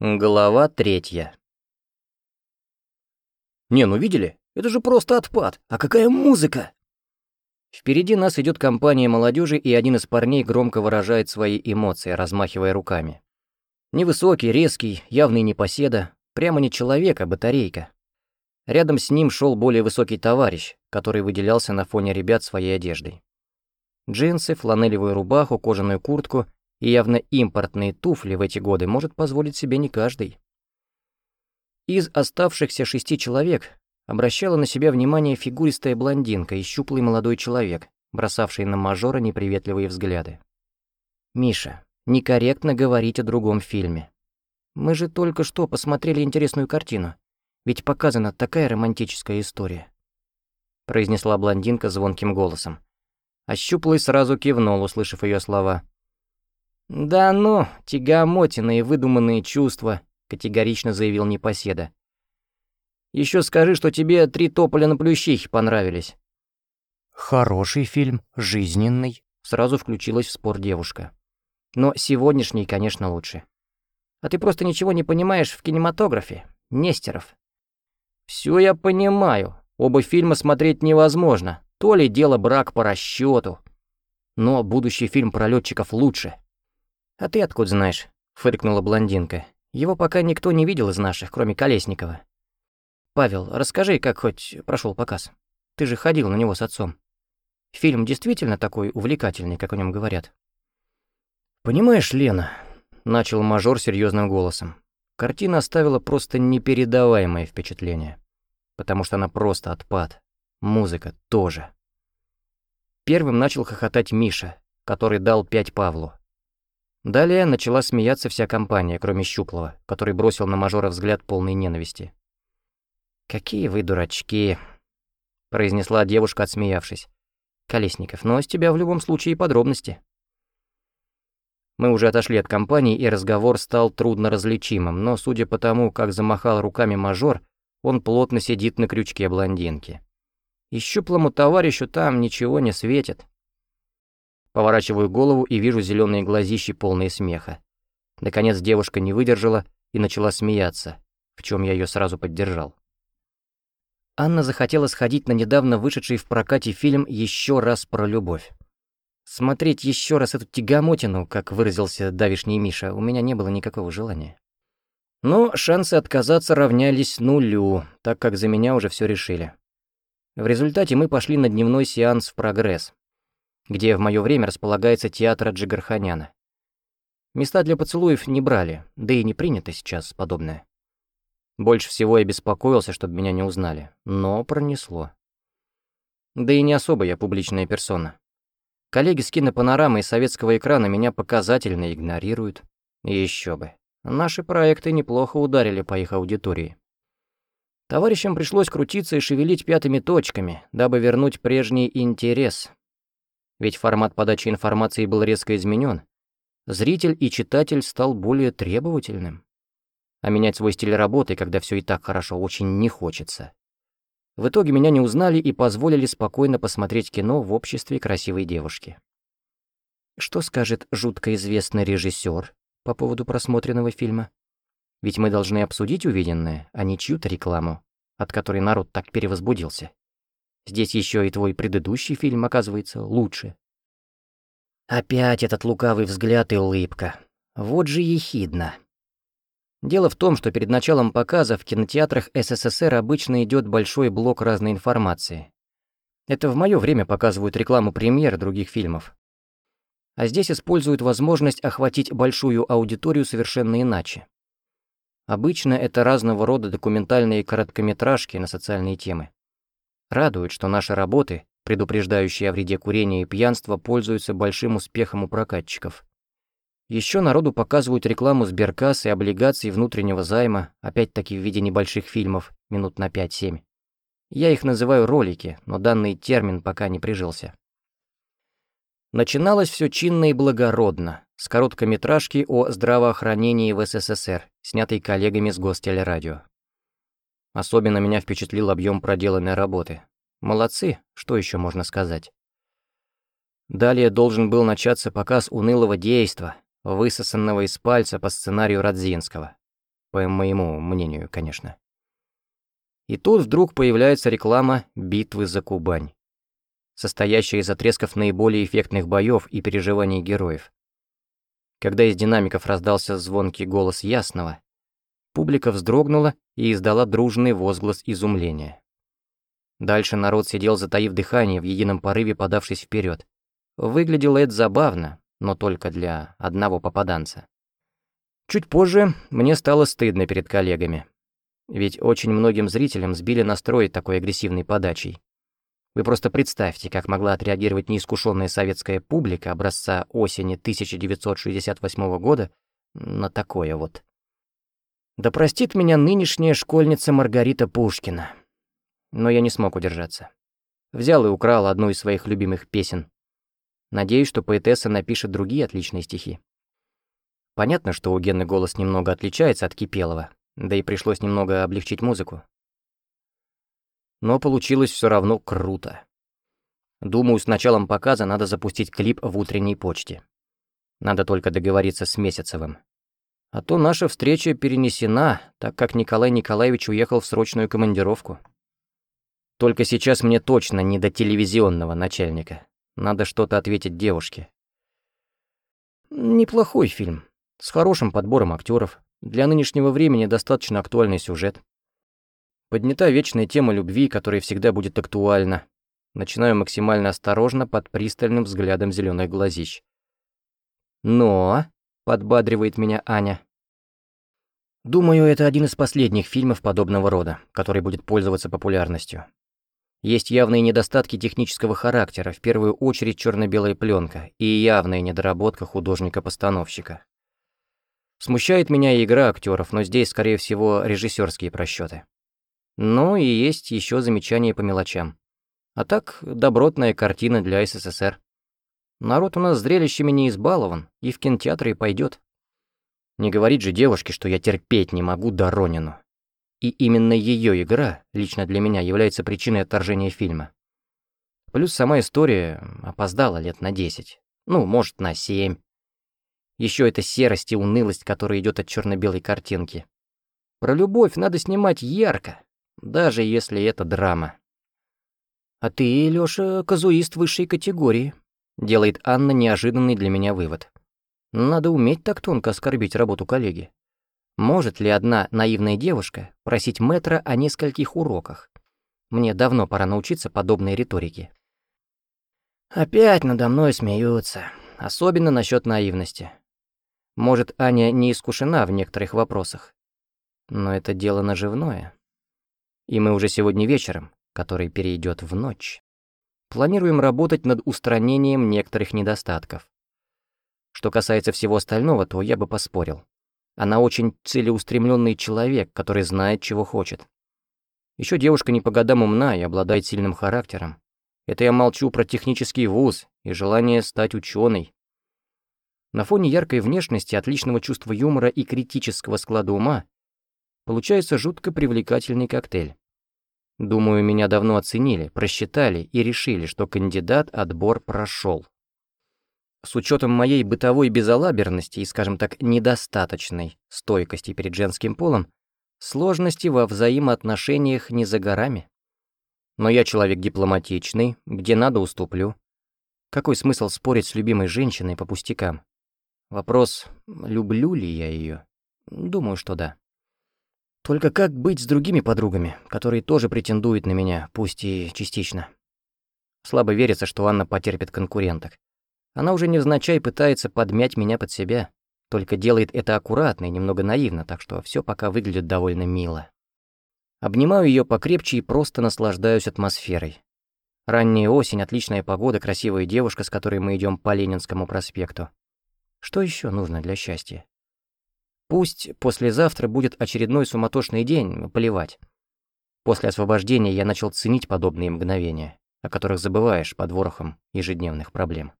Глава третья. «Не, ну видели? Это же просто отпад! А какая музыка!» Впереди нас идет компания молодежи, и один из парней громко выражает свои эмоции, размахивая руками. Невысокий, резкий, явный непоседа, прямо не человек, а батарейка. Рядом с ним шел более высокий товарищ, который выделялся на фоне ребят своей одеждой. Джинсы, фланелевую рубаху, кожаную куртку — и явно импортные туфли в эти годы может позволить себе не каждый. Из оставшихся шести человек обращала на себя внимание фигуристая блондинка и щуплый молодой человек, бросавший на мажора неприветливые взгляды. «Миша, некорректно говорить о другом фильме. Мы же только что посмотрели интересную картину, ведь показана такая романтическая история», произнесла блондинка звонким голосом. А щуплый сразу кивнул, услышав ее слова. «Да ну, тягомотина и выдуманные чувства», — категорично заявил Непоседа. Еще скажи, что тебе три тополя на плющихе понравились». «Хороший фильм, жизненный», — сразу включилась в спор девушка. «Но сегодняшний, конечно, лучше. А ты просто ничего не понимаешь в кинематографе, Нестеров». «Всё я понимаю. Оба фильма смотреть невозможно. То ли дело брак по расчёту. Но будущий фильм про лётчиков лучше». «А ты откуда знаешь?» — фыркнула блондинка. «Его пока никто не видел из наших, кроме Колесникова». «Павел, расскажи, как хоть прошел показ. Ты же ходил на него с отцом. Фильм действительно такой увлекательный, как о нем говорят?» «Понимаешь, Лена», — начал мажор серьезным голосом, картина оставила просто непередаваемое впечатление, потому что она просто отпад. Музыка тоже. Первым начал хохотать Миша, который дал пять Павлу. Далее начала смеяться вся компания, кроме Щуплова, который бросил на мажора взгляд полной ненависти. «Какие вы дурачки», — произнесла девушка, отсмеявшись. «Колесников, но с тебя в любом случае подробности». Мы уже отошли от компании, и разговор стал трудно различимым, но, судя по тому, как замахал руками мажор, он плотно сидит на крючке блондинки. И щуплому товарищу там ничего не светит. Поворачиваю голову и вижу зеленые глазищи, полные смеха. Наконец девушка не выдержала и начала смеяться, в чем я ее сразу поддержал. Анна захотела сходить на недавно вышедший в прокате фильм «Еще раз про любовь». Смотреть еще раз эту тягомотину, как выразился давишний Миша, у меня не было никакого желания. Но шансы отказаться равнялись нулю, так как за меня уже все решили. В результате мы пошли на дневной сеанс в «Прогресс», где в мое время располагается театр Джигарханяна. Места для поцелуев не брали, да и не принято сейчас подобное. Больше всего я беспокоился, чтобы меня не узнали, но пронесло. Да и не особо я публичная персона. Коллеги с кинопанорамы и советского экрана меня показательно игнорируют. Еще бы. Наши проекты неплохо ударили по их аудитории. Товарищам пришлось крутиться и шевелить пятыми точками, дабы вернуть прежний интерес, ведь формат подачи информации был резко изменен. Зритель и читатель стал более требовательным. А менять свой стиль работы, когда все и так хорошо, очень не хочется. В итоге меня не узнали и позволили спокойно посмотреть кино в обществе красивой девушки. Что скажет жутко известный режиссер по поводу просмотренного фильма? Ведь мы должны обсудить увиденное, а не чью-то рекламу, от которой народ так перевозбудился. Здесь еще и твой предыдущий фильм, оказывается, лучше. Опять этот лукавый взгляд и улыбка. Вот же ехидно. Дело в том, что перед началом показа в кинотеатрах СССР обычно идет большой блок разной информации. Это в мое время показывают рекламу премьер других фильмов. А здесь используют возможность охватить большую аудиторию совершенно иначе. Обычно это разного рода документальные короткометражки на социальные темы. Радует, что наши работы, предупреждающие о вреде курения и пьянства, пользуются большим успехом у прокатчиков. Еще народу показывают рекламу сберкасс и облигаций внутреннего займа, опять-таки в виде небольших фильмов, минут на 5-7. Я их называю ролики, но данный термин пока не прижился. Начиналось все чинно и благородно, с короткометражки о здравоохранении в СССР, снятой коллегами с Гостелерадио. Особенно меня впечатлил объем проделанной работы. Молодцы, что еще можно сказать. Далее должен был начаться показ унылого действа, высосанного из пальца по сценарию Радзинского. по моему мнению, конечно. И тут вдруг появляется реклама «Битвы за Кубань», состоящая из отрезков наиболее эффектных боев и переживаний героев. Когда из динамиков раздался звонкий голос Ясного, публика вздрогнула и издала дружный возглас изумления. Дальше народ сидел, затаив дыхание, в едином порыве подавшись вперед. Выглядело это забавно, но только для одного попаданца. Чуть позже мне стало стыдно перед коллегами. Ведь очень многим зрителям сбили настрой такой агрессивной подачей. Вы просто представьте, как могла отреагировать неискушенная советская публика образца осени 1968 года на такое вот. Да простит меня нынешняя школьница Маргарита Пушкина. Но я не смог удержаться. Взял и украл одну из своих любимых песен. Надеюсь, что поэтесса напишет другие отличные стихи. Понятно, что у Гены голос немного отличается от Кипелова, да и пришлось немного облегчить музыку. Но получилось все равно круто. Думаю, с началом показа надо запустить клип в утренней почте. Надо только договориться с Месяцевым. А то наша встреча перенесена, так как Николай Николаевич уехал в срочную командировку. Только сейчас мне точно не до телевизионного начальника. Надо что-то ответить девушке. Неплохой фильм. С хорошим подбором актеров. Для нынешнего времени достаточно актуальный сюжет. Поднята вечная тема любви, которая всегда будет актуальна. Начинаю максимально осторожно под пристальным взглядом зеленых глазищ. «Но», — подбадривает меня Аня, Думаю, это один из последних фильмов подобного рода, который будет пользоваться популярностью. Есть явные недостатки технического характера, в первую очередь черно-белая пленка, и явная недоработка художника-постановщика. Смущает меня игра актеров, но здесь, скорее всего, режиссерские просчеты. Ну и есть еще замечания по мелочам. А так, добротная картина для СССР. Народ у нас зрелищами не избалован, и в кинотеатры пойдет. Не говорит же девушке, что я терпеть не могу Доронину. И именно ее игра лично для меня является причиной отторжения фильма. Плюс сама история опоздала лет на 10. Ну, может, на 7. Еще эта серость и унылость, которая идет от черно-белой картинки. Про любовь надо снимать ярко, даже если это драма. «А ты, Лёша, казуист высшей категории», — делает Анна неожиданный для меня вывод. «Надо уметь так тонко оскорбить работу коллеги. Может ли одна наивная девушка просить мэтра о нескольких уроках? Мне давно пора научиться подобной риторике». Опять надо мной смеются, особенно насчет наивности. Может, Аня не искушена в некоторых вопросах. Но это дело наживное. И мы уже сегодня вечером, который перейдет в ночь, планируем работать над устранением некоторых недостатков. Что касается всего остального, то я бы поспорил. Она очень целеустремленный человек, который знает, чего хочет. Еще девушка не по годам умна и обладает сильным характером. Это я молчу про технический вуз и желание стать ученой. На фоне яркой внешности, отличного чувства юмора и критического склада ума получается жутко привлекательный коктейль. Думаю, меня давно оценили, просчитали и решили, что кандидат отбор прошел. С учетом моей бытовой безалаберности и, скажем так, недостаточной стойкости перед женским полом, сложности во взаимоотношениях не за горами. Но я человек дипломатичный, где надо уступлю. Какой смысл спорить с любимой женщиной по пустякам? Вопрос, люблю ли я ее? Думаю, что да. Только как быть с другими подругами, которые тоже претендуют на меня, пусть и частично? Слабо верится, что Анна потерпит конкуренток. Она уже невзначай пытается подмять меня под себя, только делает это аккуратно и немного наивно, так что все пока выглядит довольно мило. Обнимаю ее покрепче и просто наслаждаюсь атмосферой. Ранняя осень, отличная погода, красивая девушка, с которой мы идем по Ленинскому проспекту. Что еще нужно для счастья? Пусть послезавтра будет очередной суматошный день, плевать. После освобождения я начал ценить подобные мгновения, о которых забываешь под ворохом ежедневных проблем.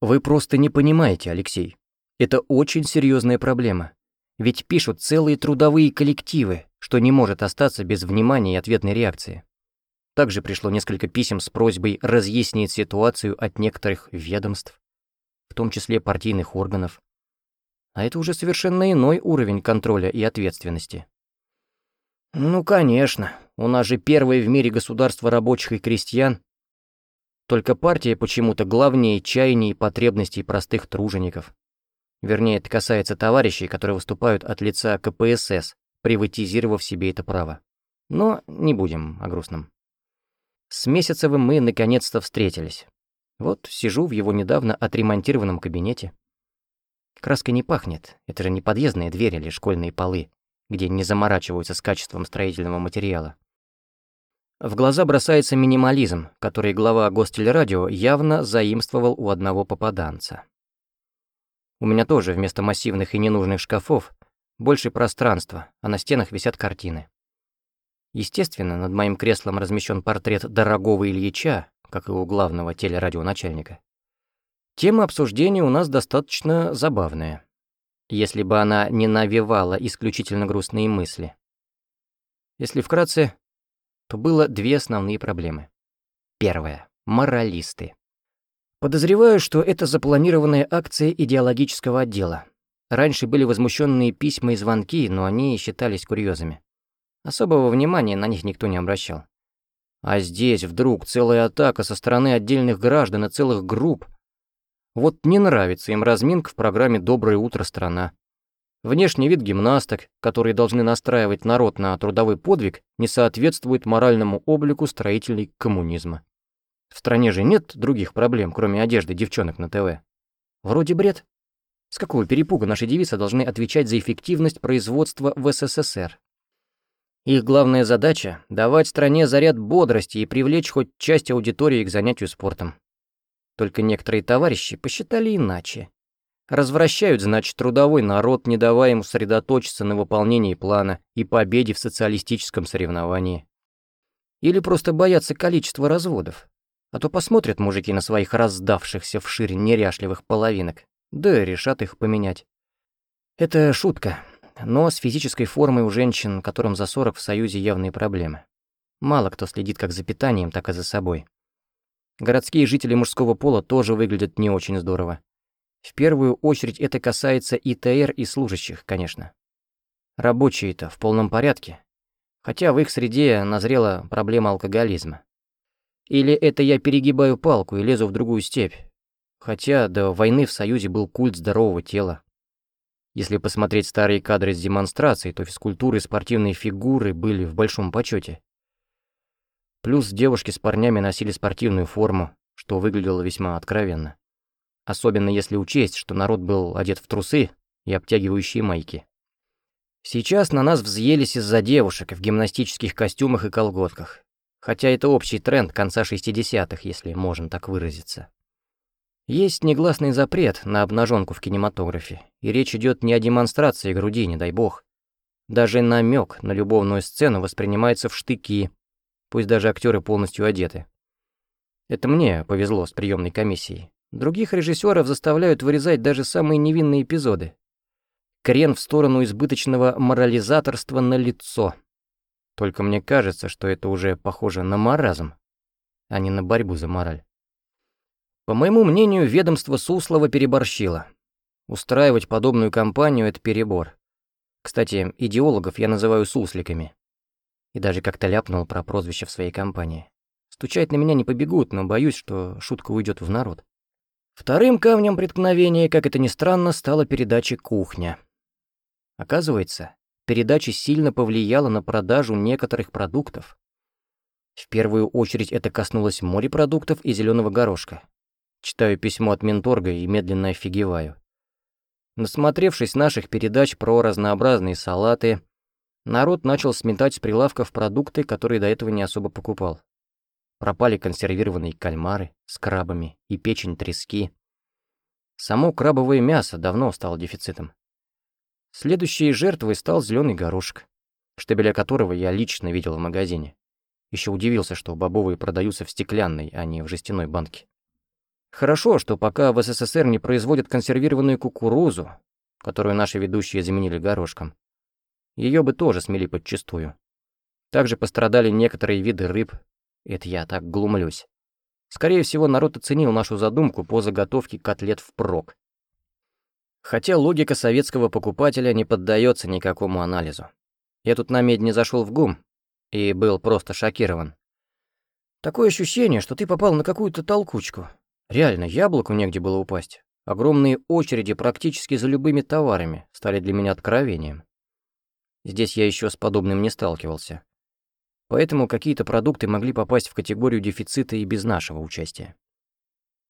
Вы просто не понимаете, Алексей. Это очень серьезная проблема. Ведь пишут целые трудовые коллективы, что не может остаться без внимания и ответной реакции. Также пришло несколько писем с просьбой разъяснить ситуацию от некоторых ведомств, в том числе партийных органов. А это уже совершенно иной уровень контроля и ответственности. Ну, конечно, у нас же первое в мире государство рабочих и крестьян. Только партия почему-то главнее чаяний и потребностей простых тружеников. Вернее, это касается товарищей, которые выступают от лица КПСС, приватизировав себе это право. Но не будем о грустном. С Месяцевым мы наконец-то встретились. Вот сижу в его недавно отремонтированном кабинете. Краской не пахнет, это же не подъездные двери или школьные полы, где не заморачиваются с качеством строительного материала. В глаза бросается минимализм, который глава Гостелерадио явно заимствовал у одного попаданца. У меня тоже вместо массивных и ненужных шкафов больше пространства, а на стенах висят картины. Естественно, над моим креслом размещен портрет дорогого Ильича, как и у главного телерадионачальника. Тема обсуждения у нас достаточно забавная, если бы она не навевала исключительно грустные мысли. Если вкратце, то было две основные проблемы. Первая — моралисты. Подозреваю, что это запланированная акция идеологического отдела. Раньше были возмущенные письма и звонки, но они считались курьезами. Особого внимания на них никто не обращал. А здесь вдруг целая атака со стороны отдельных граждан и целых групп. Вот не нравится им разминка в программе «Доброе утро, страна». Внешний вид гимнасток, которые должны настраивать народ на трудовой подвиг, не соответствует моральному облику строителей коммунизма. В стране же нет других проблем, кроме одежды девчонок на ТВ. Вроде бред. С какого перепуга наши девицы должны отвечать за эффективность производства в СССР? Их главная задача — давать стране заряд бодрости и привлечь хоть часть аудитории к занятию спортом. Только некоторые товарищи посчитали иначе. Развращают, значит, трудовой народ, не давая ему сосредоточиться на выполнении плана и победе в социалистическом соревновании. Или просто боятся количества разводов. А то посмотрят мужики на своих раздавшихся вширь неряшливых половинок, да решат их поменять. Это шутка, но с физической формой у женщин, которым за 40 в Союзе явные проблемы. Мало кто следит как за питанием, так и за собой. Городские жители мужского пола тоже выглядят не очень здорово. В первую очередь это касается ИТР и служащих, конечно. Рабочие-то в полном порядке, хотя в их среде назрела проблема алкоголизма. Или это я перегибаю палку и лезу в другую степь, хотя до войны в Союзе был культ здорового тела. Если посмотреть старые кадры с демонстраций, то физкультуры и спортивные фигуры были в большом почете. Плюс девушки с парнями носили спортивную форму, что выглядело весьма откровенно. Особенно если учесть, что народ был одет в трусы и обтягивающие майки. Сейчас на нас взъелись из-за девушек в гимнастических костюмах и колготках. Хотя это общий тренд конца 60-х, если можно так выразиться. Есть негласный запрет на обнаженку в кинематографе, и речь идет не о демонстрации груди, не дай бог. Даже намек на любовную сцену воспринимается в штыки, пусть даже актеры полностью одеты. Это мне повезло с приемной комиссией. Других режиссеров заставляют вырезать даже самые невинные эпизоды. Крен в сторону избыточного морализаторства на лицо. Только мне кажется, что это уже похоже на маразм, а не на борьбу за мораль. По моему мнению, ведомство Суслова переборщило. Устраивать подобную кампанию — это перебор. Кстати, идеологов я называю сусликами. И даже как-то ляпнул про прозвище в своей компании. Стучать на меня не побегут, но боюсь, что шутка уйдет в народ. Вторым камнем преткновения, как это ни странно, стала передача «Кухня». Оказывается, передача сильно повлияла на продажу некоторых продуктов. В первую очередь это коснулось морепродуктов и зеленого горошка. Читаю письмо от Менторга и медленно офигеваю. Насмотревшись наших передач про разнообразные салаты, народ начал сметать с прилавков продукты, которые до этого не особо покупал. Пропали консервированные кальмары с крабами и печень трески. Само крабовое мясо давно стало дефицитом. Следующей жертвой стал зеленый горошек, штабеля которого я лично видел в магазине. Еще удивился, что бобовые продаются в стеклянной, а не в жестяной банке. Хорошо, что пока в СССР не производят консервированную кукурузу, которую наши ведущие заменили горошком. Ее бы тоже смели подчистую. Также пострадали некоторые виды рыб. Это я так глумлюсь. Скорее всего, народ оценил нашу задумку по заготовке котлет впрок. Хотя логика советского покупателя не поддается никакому анализу. Я тут на медне зашел в ГУМ и был просто шокирован. Такое ощущение, что ты попал на какую-то толкучку. Реально, яблоку негде было упасть. Огромные очереди практически за любыми товарами стали для меня откровением. Здесь я еще с подобным не сталкивался. Поэтому какие-то продукты могли попасть в категорию дефицита и без нашего участия.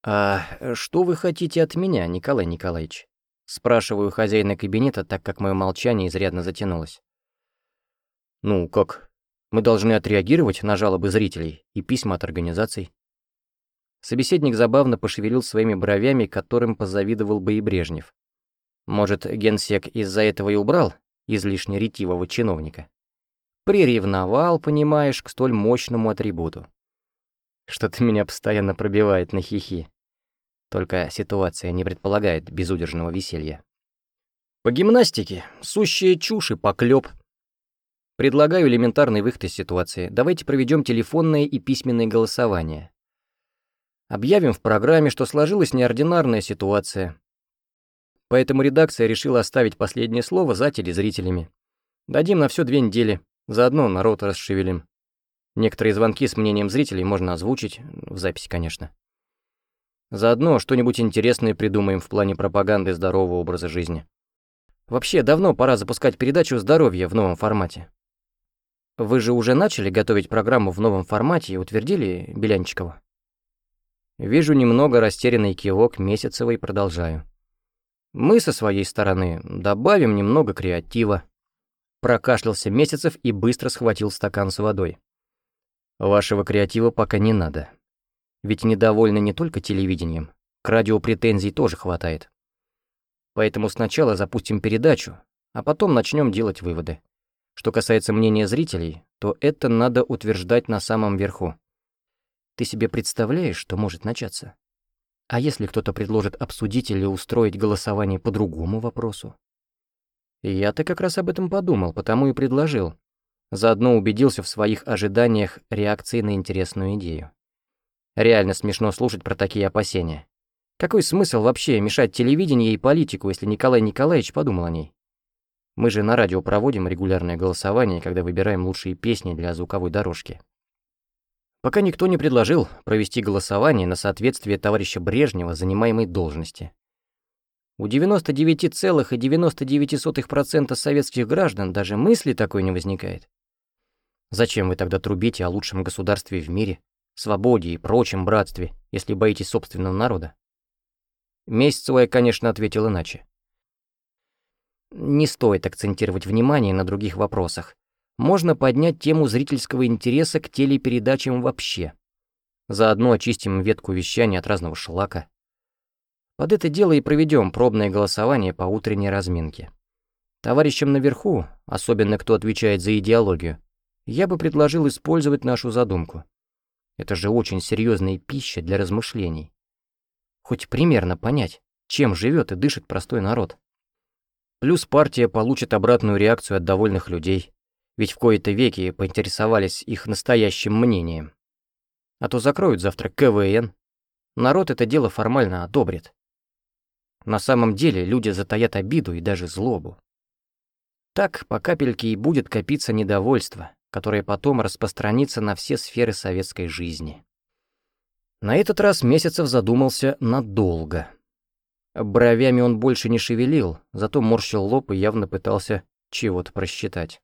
«А что вы хотите от меня, Николай Николаевич?» Спрашиваю хозяина кабинета, так как мое молчание изрядно затянулось. «Ну, как? Мы должны отреагировать на жалобы зрителей и письма от организаций». Собеседник забавно пошевелил своими бровями, которым позавидовал бы и Брежнев. Может, генсек из-за этого и убрал излишне ретивого чиновника? Приревновал, понимаешь, к столь мощному атрибуту. Что-то меня постоянно пробивает на хихи. Только ситуация не предполагает безудержного веселья. По гимнастике сущие чушь и поклёб. Предлагаю элементарный выход из ситуации. Давайте проведем телефонное и письменное голосование. Объявим в программе, что сложилась неординарная ситуация. Поэтому редакция решила оставить последнее слово за телезрителями. Дадим на все две недели, заодно народ расшевелим. Некоторые звонки с мнением зрителей можно озвучить, в записи, конечно. Заодно что-нибудь интересное придумаем в плане пропаганды здорового образа жизни. Вообще, давно пора запускать передачу «Здоровье» в новом формате. Вы же уже начали готовить программу в новом формате и утвердили Белянчикова? Вижу немного растерянный кивок Месяцевой продолжаю. Мы со своей стороны добавим немного креатива. Прокашлялся Месяцев и быстро схватил стакан с водой. Вашего креатива пока не надо. Ведь недовольны не только телевидением, к радио претензий тоже хватает. Поэтому сначала запустим передачу, а потом начнем делать выводы. Что касается мнения зрителей, то это надо утверждать на самом верху. Ты себе представляешь, что может начаться? А если кто-то предложит обсудить или устроить голосование по другому вопросу? Я-то как раз об этом подумал, потому и предложил. Заодно убедился в своих ожиданиях реакции на интересную идею. Реально смешно слушать про такие опасения. Какой смысл вообще мешать телевидению и политику, если Николай Николаевич подумал о ней? Мы же на радио проводим регулярное голосование, когда выбираем лучшие песни для звуковой дорожки. Пока никто не предложил провести голосование на соответствие товарища Брежнева занимаемой должности. У 99,99% советских граждан даже мысли такой не возникает. Зачем вы тогда трубите о лучшем государстве в мире, свободе и прочем братстве, если боитесь собственного народа? Месяцевая, конечно, ответил иначе. Не стоит акцентировать внимание на других вопросах можно поднять тему зрительского интереса к телепередачам вообще. Заодно очистим ветку вещания от разного шлака. Под это дело и проведем пробное голосование по утренней разминке. Товарищам наверху, особенно кто отвечает за идеологию, я бы предложил использовать нашу задумку. Это же очень серьезная пища для размышлений. Хоть примерно понять, чем живет и дышит простой народ. Плюс партия получит обратную реакцию от довольных людей, ведь в кои-то веки поинтересовались их настоящим мнением. А то закроют завтра КВН. Народ это дело формально одобрит. На самом деле люди затаят обиду и даже злобу. Так по капельке и будет копиться недовольство, которое потом распространится на все сферы советской жизни. На этот раз Месяцев задумался надолго. Бровями он больше не шевелил, зато морщил лоб и явно пытался чего-то просчитать.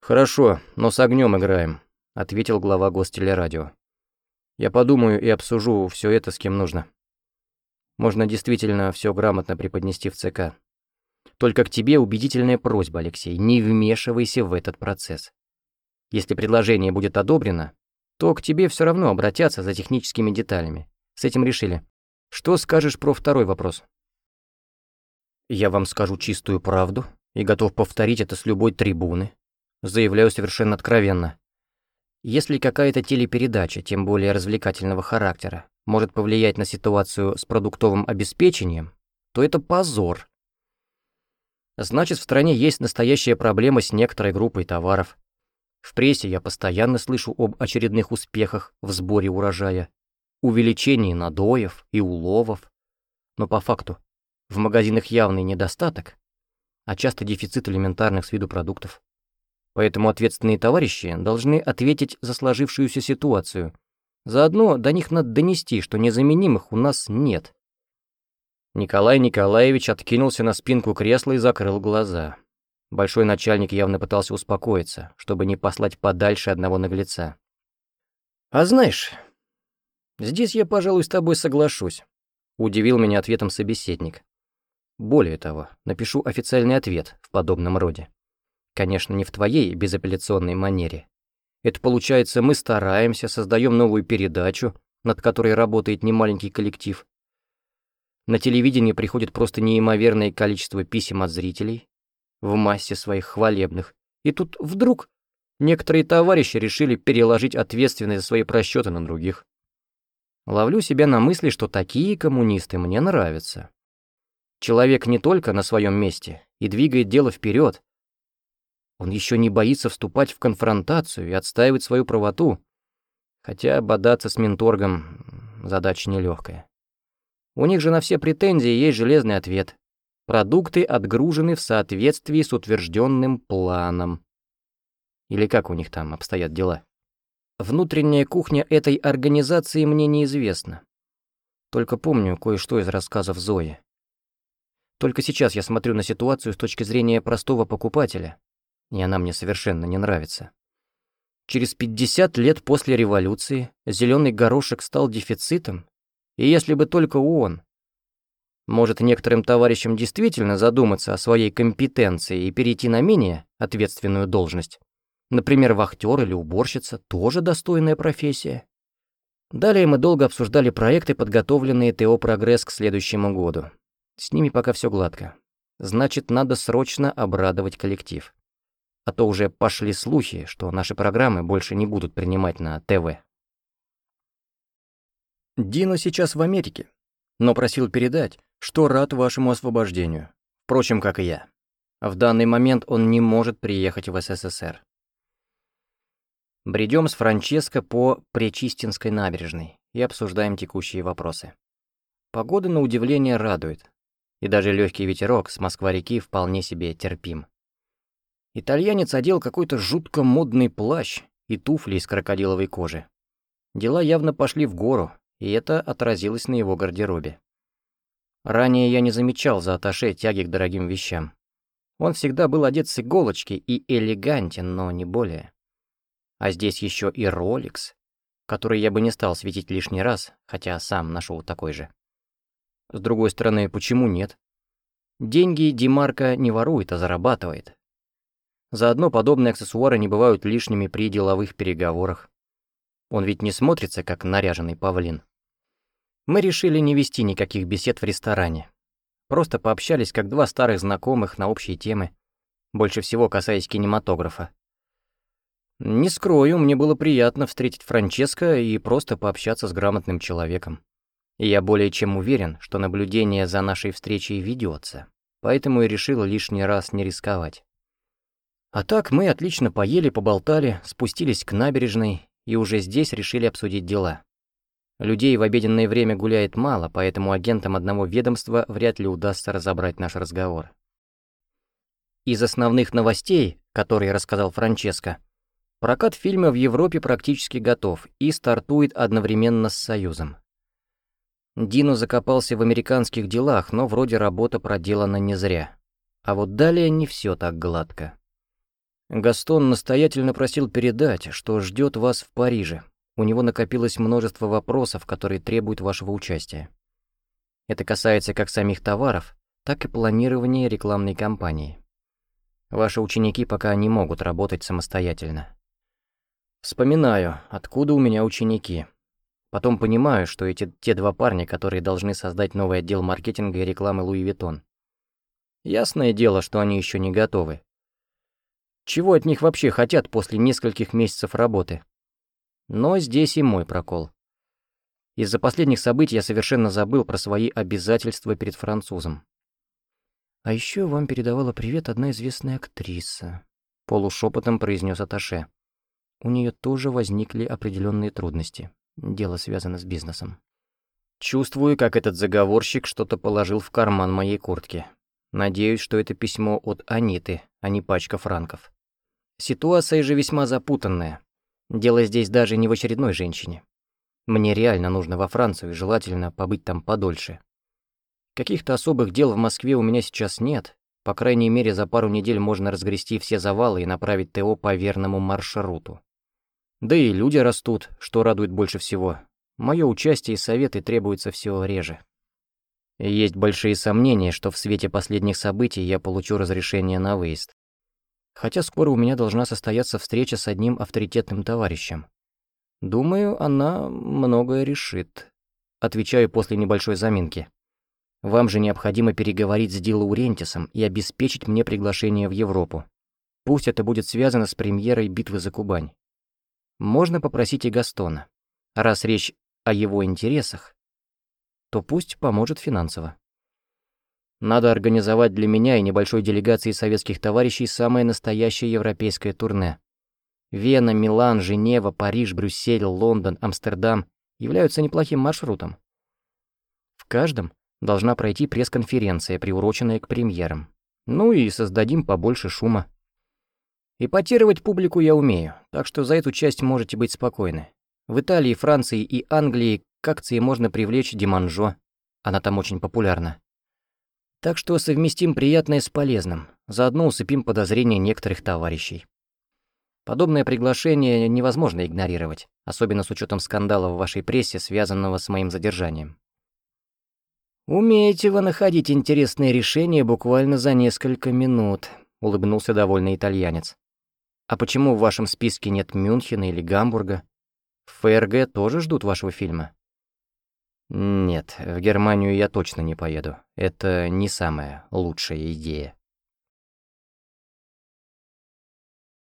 «Хорошо, но с огнем играем», — ответил глава гостелерадио. «Я подумаю и обсужу все это с кем нужно. Можно действительно все грамотно преподнести в ЦК. Только к тебе убедительная просьба, Алексей, не вмешивайся в этот процесс. Если предложение будет одобрено, то к тебе все равно обратятся за техническими деталями. С этим решили. Что скажешь про второй вопрос? Я вам скажу чистую правду и готов повторить это с любой трибуны, Заявляю совершенно откровенно. Если какая-то телепередача, тем более развлекательного характера, может повлиять на ситуацию с продуктовым обеспечением, то это позор. Значит, в стране есть настоящая проблема с некоторой группой товаров. В прессе я постоянно слышу об очередных успехах в сборе урожая, увеличении надоев и уловов. Но по факту, В магазинах явный недостаток, а часто дефицит элементарных с виду продуктов. Поэтому ответственные товарищи должны ответить за сложившуюся ситуацию. Заодно до них надо донести, что незаменимых у нас нет. Николай Николаевич откинулся на спинку кресла и закрыл глаза. Большой начальник явно пытался успокоиться, чтобы не послать подальше одного наглеца. «А знаешь, здесь я, пожалуй, с тобой соглашусь», — удивил меня ответом собеседник. Более того, напишу официальный ответ в подобном роде. Конечно, не в твоей безапелляционной манере. Это получается, мы стараемся, создаем новую передачу, над которой работает немаленький коллектив. На телевидении приходит просто неимоверное количество писем от зрителей в массе своих хвалебных. И тут вдруг некоторые товарищи решили переложить ответственность за свои просчеты на других. Ловлю себя на мысли, что такие коммунисты мне нравятся. Человек не только на своем месте и двигает дело вперед, он еще не боится вступать в конфронтацию и отстаивать свою правоту, хотя бодаться с менторгом задача нелегкая. У них же на все претензии есть железный ответ. Продукты отгружены в соответствии с утвержденным планом. Или как у них там обстоят дела? Внутренняя кухня этой организации мне неизвестна. Только помню кое-что из рассказов Зои. Только сейчас я смотрю на ситуацию с точки зрения простого покупателя, и она мне совершенно не нравится. Через 50 лет после революции зеленый горошек стал дефицитом, и если бы только он. Может, некоторым товарищам действительно задуматься о своей компетенции и перейти на менее ответственную должность. Например, вахтер или уборщица – тоже достойная профессия. Далее мы долго обсуждали проекты, подготовленные ТО «Прогресс» к следующему году. С ними пока все гладко. Значит, надо срочно обрадовать коллектив. А то уже пошли слухи, что наши программы больше не будут принимать на ТВ. Дино сейчас в Америке, но просил передать, что рад вашему освобождению. Впрочем, как и я. В данный момент он не может приехать в СССР. Бредем с Франческо по Пречистинской набережной и обсуждаем текущие вопросы. Погода, на удивление, радует и даже легкий ветерок с Москва-реки вполне себе терпим. Итальянец одел какой-то жутко модный плащ и туфли из крокодиловой кожи. Дела явно пошли в гору, и это отразилось на его гардеробе. Ранее я не замечал за аташе тяги к дорогим вещам. Он всегда был одет с иголочки и элегантен, но не более. А здесь еще и Rolex, который я бы не стал светить лишний раз, хотя сам нашел такой же. С другой стороны, почему нет? Деньги Димарка не ворует, а зарабатывает. Заодно подобные аксессуары не бывают лишними при деловых переговорах. Он ведь не смотрится, как наряженный павлин. Мы решили не вести никаких бесед в ресторане. Просто пообщались, как два старых знакомых на общие темы, больше всего касаясь кинематографа. Не скрою, мне было приятно встретить Франческо и просто пообщаться с грамотным человеком. И я более чем уверен, что наблюдение за нашей встречей ведется, поэтому и решил лишний раз не рисковать. А так мы отлично поели, поболтали, спустились к набережной и уже здесь решили обсудить дела. Людей в обеденное время гуляет мало, поэтому агентам одного ведомства вряд ли удастся разобрать наш разговор. Из основных новостей, которые рассказал Франческо, прокат фильма в Европе практически готов и стартует одновременно с Союзом. Дино закопался в американских делах, но вроде работа проделана не зря. А вот далее не все так гладко. Гастон настоятельно просил передать, что ждет вас в Париже. У него накопилось множество вопросов, которые требуют вашего участия. Это касается как самих товаров, так и планирования рекламной кампании. Ваши ученики пока не могут работать самостоятельно. Вспоминаю, откуда у меня ученики. Потом понимаю, что эти те два парня, которые должны создать новый отдел маркетинга и рекламы Луи Виттон. Ясное дело, что они еще не готовы. Чего от них вообще хотят после нескольких месяцев работы? Но здесь и мой прокол. Из-за последних событий я совершенно забыл про свои обязательства перед французом. А еще вам передавала привет одна известная актриса, полушепотом произнес Аташе. У нее тоже возникли определенные трудности. Дело связано с бизнесом. Чувствую, как этот заговорщик что-то положил в карман моей куртки. Надеюсь, что это письмо от Аниты, а не пачка франков. Ситуация же весьма запутанная. Дело здесь даже не в очередной женщине. Мне реально нужно во Францию, и желательно побыть там подольше. Каких-то особых дел в Москве у меня сейчас нет. По крайней мере, за пару недель можно разгрести все завалы и направить ТО по верному маршруту. Да и люди растут, что радует больше всего. Мое участие и советы требуются все реже. есть большие сомнения, что в свете последних событий я получу разрешение на выезд. Хотя скоро у меня должна состояться встреча с одним авторитетным товарищем. Думаю, она многое решит. Отвечаю после небольшой заминки. Вам же необходимо переговорить с Дило Урентисом и обеспечить мне приглашение в Европу. Пусть это будет связано с премьерой «Битвы за Кубань». Можно попросить и Гастона. Раз речь о его интересах, то пусть поможет финансово. Надо организовать для меня и небольшой делегации советских товарищей самое настоящее европейское турне. Вена, Милан, Женева, Париж, Брюссель, Лондон, Амстердам являются неплохим маршрутом. В каждом должна пройти пресс-конференция, приуроченная к премьерам. Ну и создадим побольше шума. Эпатировать публику я умею, так что за эту часть можете быть спокойны. В Италии, Франции и Англии к акции можно привлечь Диманжо. Она там очень популярна. Так что совместим приятное с полезным. Заодно усыпим подозрения некоторых товарищей. Подобное приглашение невозможно игнорировать, особенно с учетом скандала в вашей прессе, связанного с моим задержанием. «Умеете вы находить интересные решения буквально за несколько минут», — улыбнулся довольный итальянец. «А почему в вашем списке нет Мюнхена или Гамбурга? В ФРГ тоже ждут вашего фильма?» «Нет, в Германию я точно не поеду. Это не самая лучшая идея».